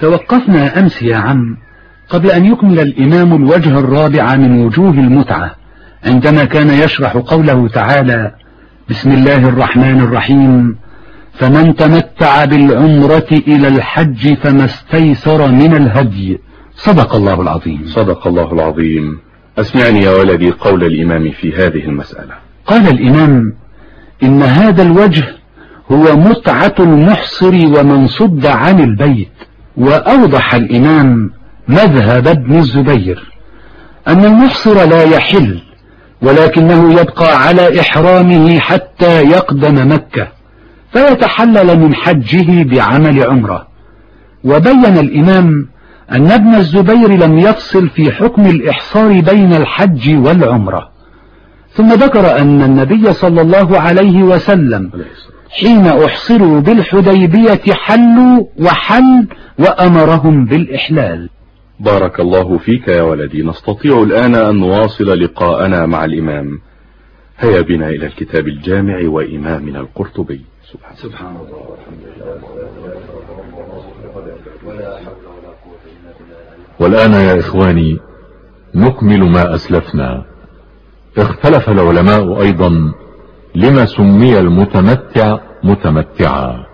توقفنا أمس يا عم قبل أن يكمل الإمام الوجه الرابع من وجوه المتعة عندما كان يشرح قوله تعالى بسم الله الرحمن الرحيم فمن تمتع بالعمرة إلى الحج فما استيسر من الهدي. صدق الله العظيم. صدق الله العظيم. أسمعني يا ولدي قول الإمام في هذه المسألة. قال الإمام إن هذا الوجه هو متعة المحصر ومن صد عن البيت وأوضح الإمام مذهب ابن الزبير أن المحصر لا يحل ولكنه يبقى على إحرامه حتى يقدم مكة فيتحلل من حجه بعمل عمرة. وبين الإمام أن ابن الزبير لم يفصل في حكم الإحصار بين الحج والعمرة. ثم ذكر أن النبي صلى الله عليه وسلم حين أحصروا بالحديبية حلوا وحل وأمرهم بالإحلال. بارك الله فيك يا ولدي نستطيع الآن أن نواصل لقاءنا مع الإمام. هيا بنا إلى الكتاب الجامع وإمامنا القرطبي. سبحان, سبحان الله والآن يا إخواني نكمل ما أسلفنا. اختلف العلماء أيضا لما سمي المتمتع متمتعا.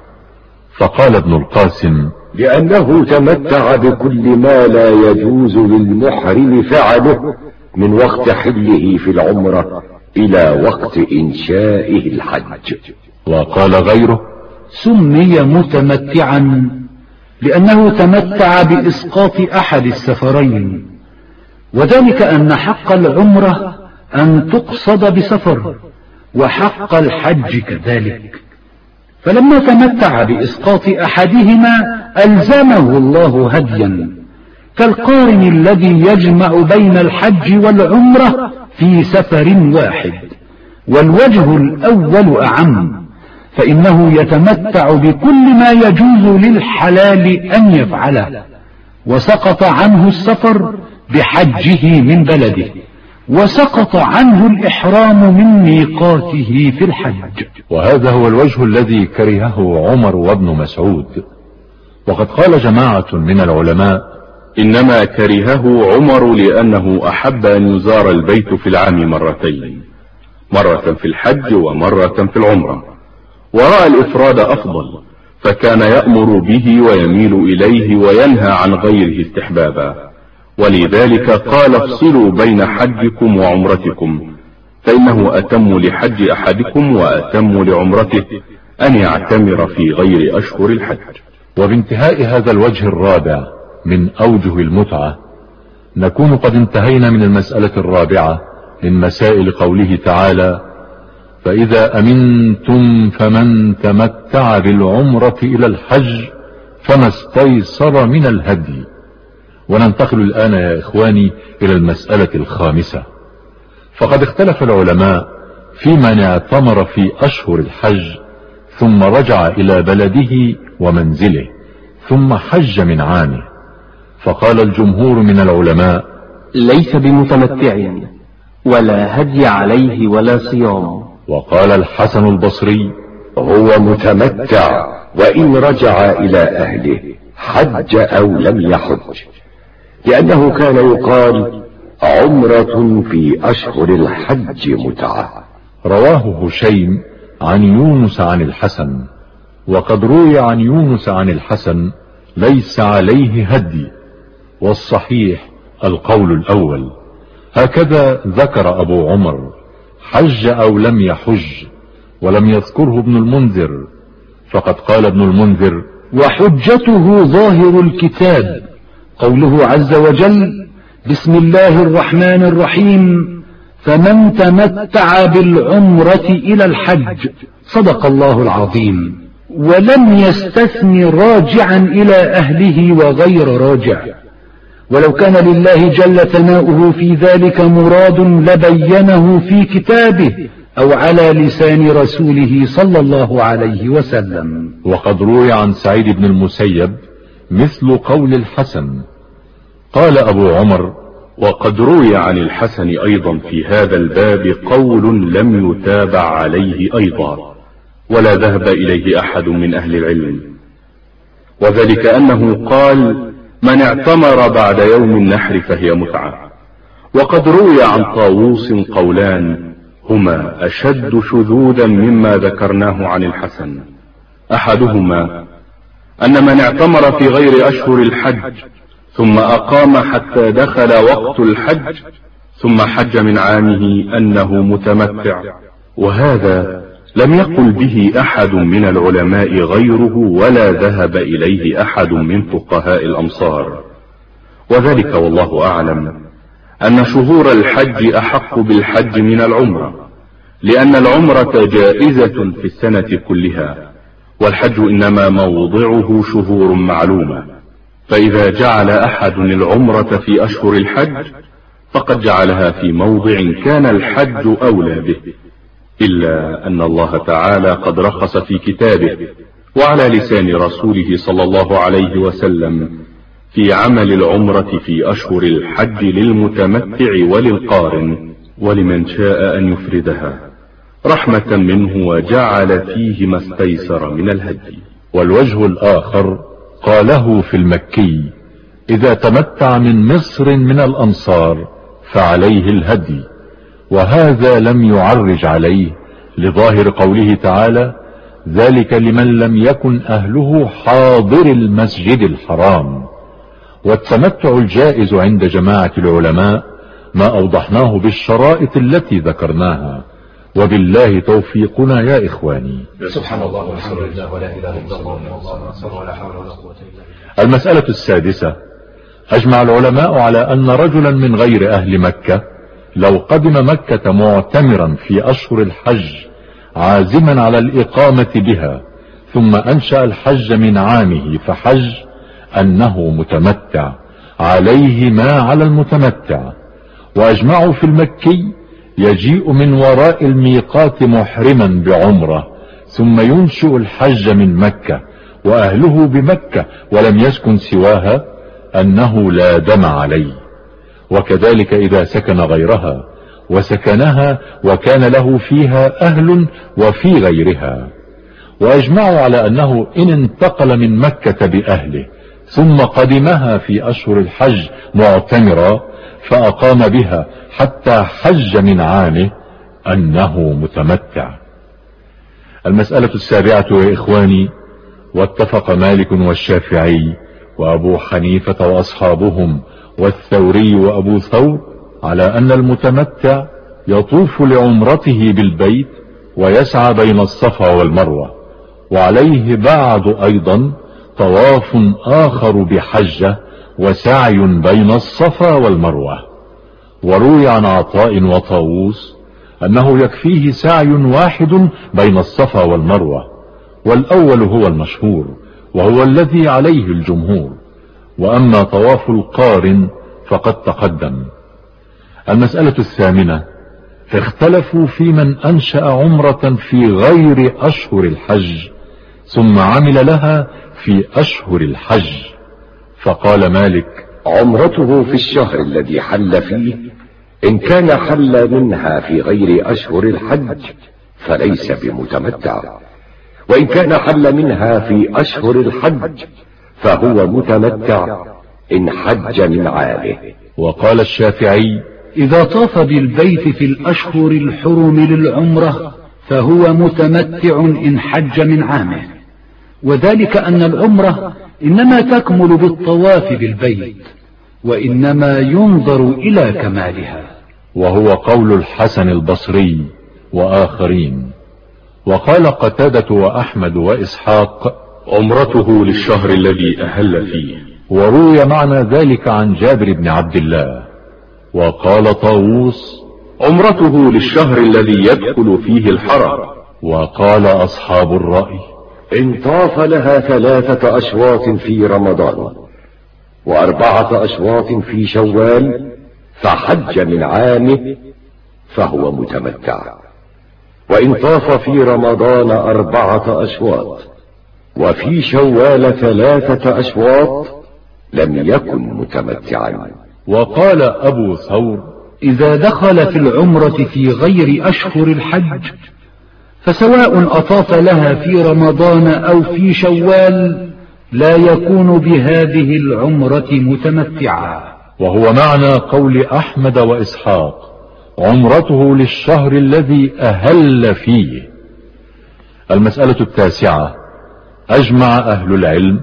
فقال ابن القاسم لأنه تمتع بكل ما لا يجوز للمحرم فعله من وقت حله في العمرة إلى وقت إنشائه الحج. وقال غيره سمي متمتعا لأنه تمتع بإسقاط أحد السفرين وذلك أن حق العمرة أن تقصد بسفر. وحق الحج كذلك. فلما تمتع بإسقاط أحدهما ألزمه الله هديا كالقارن الذي يجمع بين الحج والعمرة في سفر واحد والوجه الأول أعم فإنه يتمتع بكل ما يجوز للحلال أن يفعله وسقط عنه السفر بحجه من بلده. وسقط عنه الإحرام من ميقاته في الحج. وهذا هو الوجه الذي كرهه عمر وابن مسعود. وقد قال جماعة من العلماء إنما كرهه عمر لأنه أحب أن يزار البيت في العام مرتين مرة في الحج ومرة في العمرة. ورأى الإفراد أفضل فكان يأمر به ويميل إليه وينهى عن غيره استحبابا. ولذلك قال افصلوا بين حجكم وعمرتكم فإنه أتم لحج أحدكم وأتم لعمرته أن يعتمر في غير أشهر الحج. وبانتهاء هذا الوجه الرابع من أوجه المتعة نكون قد انتهينا من المسألة الرابعة من مسائل قوله تعالى فإذا أمنتم فمن تمتع بالعمرة إلى الحج فما استيسر من الهدي. وننتقل الآن يا إخواني إلى المسألة الخامسة. فقد اختلف العلماء في من اعتمر في أشهر الحج ثم رجع إلى بلده ومنزله ثم حج من عامه فقال الجمهور من العلماء ليس بمتمتع ولا هدي عليه ولا صيام. وقال الحسن البصري هو متمتع وإن رجع إلى أهله حج أو لم يحج. لأنه كان يقال عمرة في أشهر الحج متعة. رواه هشيم عن يونس عن الحسن وقد روي عن يونس عن الحسن ليس عليه هدي والصحيح القول الأول. هكذا ذكر أبو عمر حج أو لم يحج ولم يذكره ابن المنذر فقد قال ابن المنذر وحجته ظاهر الكتاب قوله عز وجل بسم الله الرحمن الرحيم. فمن تمتع بالعمرة إلى الحج صدق الله العظيم. ولم يستثن راجعا إلى أهله وغير راجع. ولو كان لله جل ثناؤه في ذلك مراد لبينه في كتابه أو على لسان رسوله صلى الله عليه وسلم. وقد روي عن سعيد بن المسيب مثل قول الحسن قال أبو عمر وقد روي عن الحسن أيضا في هذا الباب قول لم يتابع عليه أيضا ولا ذهب إليه أحد من أهل العلم. وذلك أنه قال من اعتمر بعد يوم النحر فهي متعة. وقد روي عن طاووس قولان هما أشد شذوذا مما ذكرناه عن الحسن. أحدهما أن من اعتمر في غير أشهر الحج ثم أقام حتى دخل وقت الحج ثم حج من عامه أنه متمتع. وهذا لم يقل به أحد من العلماء غيره ولا ذهب إليه أحد من فقهاء الأمصار. وذلك والله أعلم أن شهور الحج أحق بالحج من العمرة لأن العمرة جائزة في السنة كلها والحج إنما موضعه شهور معلومة. فإذا جعل أحد العمرة في أشهر الحج فقد جعلها في موضع كان الحج أولى به إلا أن الله تعالى قد رخص في كتابه وعلى لسان رسوله صلى الله عليه وسلم في عمل العمرة في أشهر الحج للمتمتع وللقارن ولمن شاء أن يفردها رحمة منه وجعل فيه ما استيسر من الهدي. والوجه الآخر قاله في المكي إذا تمتع من مصر من الأنصار فعليه الهدي وهذا لم يعرج عليه لظاهر قوله تعالى ذلك لمن لم يكن أهله حاضر المسجد الحرام والتمتع الجائز عند جماعة العلماء ما أوضحناه بالشرائط التي ذكرناها. وبالله توفيقنا يا إخواني. سبحان الله والحمد لله ولا إله إلا الله ولا حول ولا قوة إلا بالله. المسألة السادسة أجمع العلماء على أن رجلا من غير أهل مكة لو قدم مكة معتمرا في أشهر الحج عازما على الإقامة بها ثم أنشأ الحج من عامه فحج أنه متمتع عليه ما على المتمتع. وأجمعوا في المكي يجيء من وراء الميقات محرما بعمرة ثم ينشئ الحج من مكة وأهله بمكة ولم يسكن سواها أنه لا دم عليه. وكذلك إذا سكن غيرها وسكنها وكان له فيها أهل وفي غيرها. وأجمعوا على أنه إن انتقل من مكة بأهله ثم قدمها في أشهر الحج معتمرا فأقام بها حتى حج من عامه أنه متمتع. المسألة السابعة يا إخواني واتفق مالك والشافعي وأبو حنيفة وأصحابهم والثوري وأبو ثور على أن المتمتع يطوف لعمرته بالبيت ويسعى بين الصفا والمروة. وعليه بعد أيضا طواف آخر بحجة وسعي بين الصفا والمروة. وروي عن عطاء وطاووس أنه يكفيه سعي واحد بين الصفا والمروة والأول هو المشهور وهو الذي عليه الجمهور. وأما طواف القارن فقد تقدم. المسألة الثامنة اختلفوا في من أنشأ عمرة في غير أشهر الحج ثم عمل لها في أشهر الحج. فقال مالك عمرته في الشهر الذي حل فيه إن كان حل منها في غير أشهر الحج فليس بمتمتع. وإن كان حل منها في أشهر الحج فهو متمتع إن حج من عامه وقال الشافعي إذا طاف بالبيت في الأشهر الحرم للعمرة فهو متمتع إن حج من عامه. وذلك أن العمرة إنما تكمل بالطواف بالبيت وإنما ينظر إلى كمالها. وهو قول الحسن البصري وآخرين. وقال قتادة وأحمد وإسحاق عمرته للشهر الذي أهل فيه. وروي معنى ذلك عن جابر بن عبد الله. وقال طاووس عمرته للشهر الذي يدخل فيه الحرم. وقال أصحاب الرأي إن طاف لها ثلاثة أشواط في رمضان وأربعة أشواط في شوال فحج من عامه فهو متمتع. وإن طاف في رمضان أربعة أشواط وفي شوال ثلاثة أشواط لم يكن متمتعا. وقال أبو ثور إذا دخل في العمرة في غير أشهر الحج فسواء أطاف لها في رمضان أو في شوال لا يكون بهذه العمرة متمتعا وهو معنى قول أحمد وإسحاق عمرته للشهر الذي أهل فيه. المسألة التاسعة أجمع أهل العلم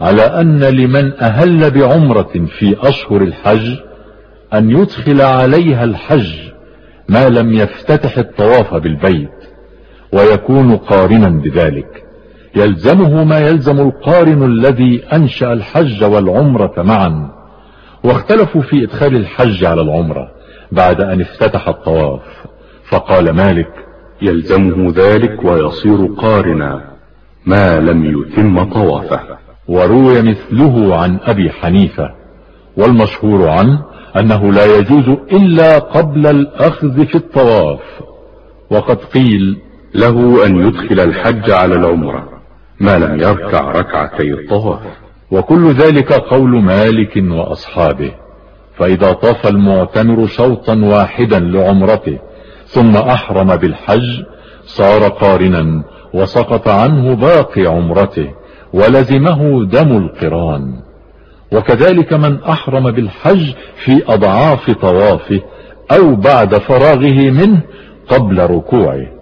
على أن لمن أهل بعمرة في أشهر الحج أن يدخل عليها الحج ما لم يفتتح الطواف بالبيت. ويكون قارنا بذلك. يلزمه ما يلزم القارن الذي أنشأ الحج والعمرة معا. واختلفوا في إدخال الحج على العمرة بعد أن افتتح الطواف. فقال مالك يلزمه ذلك ويصير قارنا ما لم يتم طوافه. وروي مثله عن أبي حنيفة والمشهور عنه أنه لا يجوز إلا قبل الأخذ في الطواف. وقد قيل له أن يدخل الحج على العمرة ما لم يركع ركعتي الطواف. وكل ذلك قول مالك وأصحابه. فإذا طاف المعتمر شوطا واحدا لعمرته ثم أحرم بالحج صار قارنا وسقط عنه باقي عمرته ولزمه دم القران. وكذلك من أحرم بالحج في أضعاف طوافه أو بعد فراغه منه قبل ركوعه.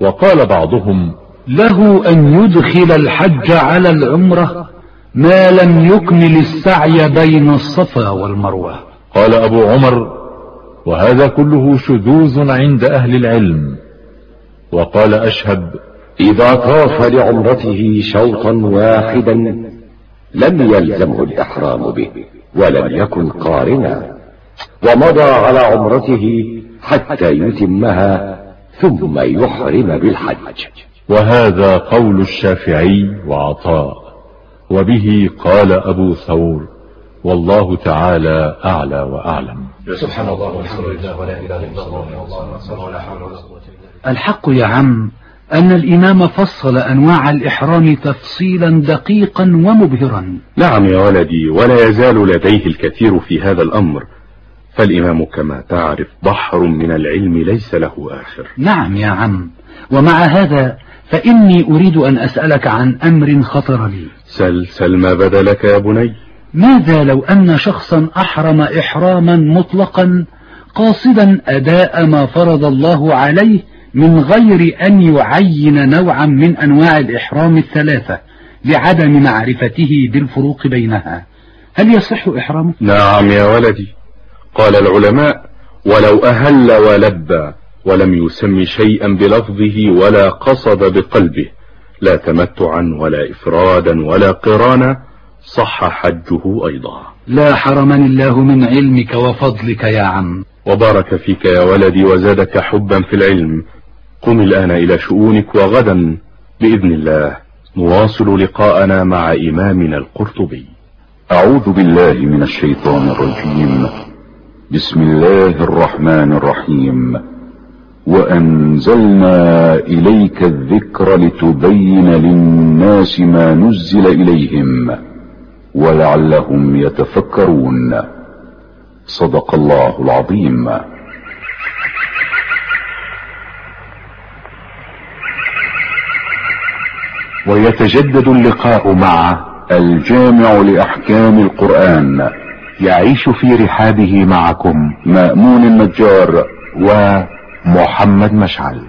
وقال بعضهم له أن يدخل الحج على العمرة ما لم يكمل السعي بين الصفا والمروة. قال أبو عمر وهذا كله شذوذ عند أهل العلم. وقال أشهب إذا طاف لعمرته شوطا واحدا لم يلزمه الإحرام به ولم يكن قارنا. ومضى على عمرته حتى يتمها ثم يحرم بالحج. وهذا قول الشافعي وعطاء. وبه قال أبو ثور والله تعالى أعلى وأعلم. سبحان الله والحمد لله ولا إله إلا الله ولا حول ولا قوة الحق يا عم أن الإمام فصل أنواع الإحرام تفصيلا دقيقا ومبهرا. نعم يا ولدي ولا يزال لديه الكثير في هذا الأمر. فالإمام كما تعرف بحر من العلم ليس له آخر. نعم يا عم ومع هذا فإني أريد أن أسألك عن أمر خطر لي. سل سل ما بدا لك يا بني. ماذا لو أن شخصا أحرم إحراما مطلقا قاصدا أداء ما فرض الله عليه من غير أن يعين نوعا من أنواع الإحرام الثلاثة لعدم معرفته بالفروق بينها؟ هل يصح إحرامه؟ نعم يا ولدي. قال العلماء ولو أهل ولبى ولم يسم شيئا بلفظه ولا قصد بقلبه لا تمتعا ولا إفرادا ولا قرانا صح حجه أيضا. لا حرمني الله من علمك وفضلك يا عم. وبارك فيك يا ولدي وزادك حبا في العلم. قم الآن إلى شؤونك وغدا. بإذن الله نواصل لقاءنا مع إمامنا القرطبي. أعوذ بالله من الشيطان الرجيم. بسم الله الرحمن الرحيم. وأنزلنا إليك الذكر لتبين للناس ما نزل إليهم ولعلهم يتفكرون. صدق الله العظيم. ويتجدد اللقاء مع الجامع لأحكام القرآن. يعيش في رحابه معكم. مأمون النجار ومحمد مشعل.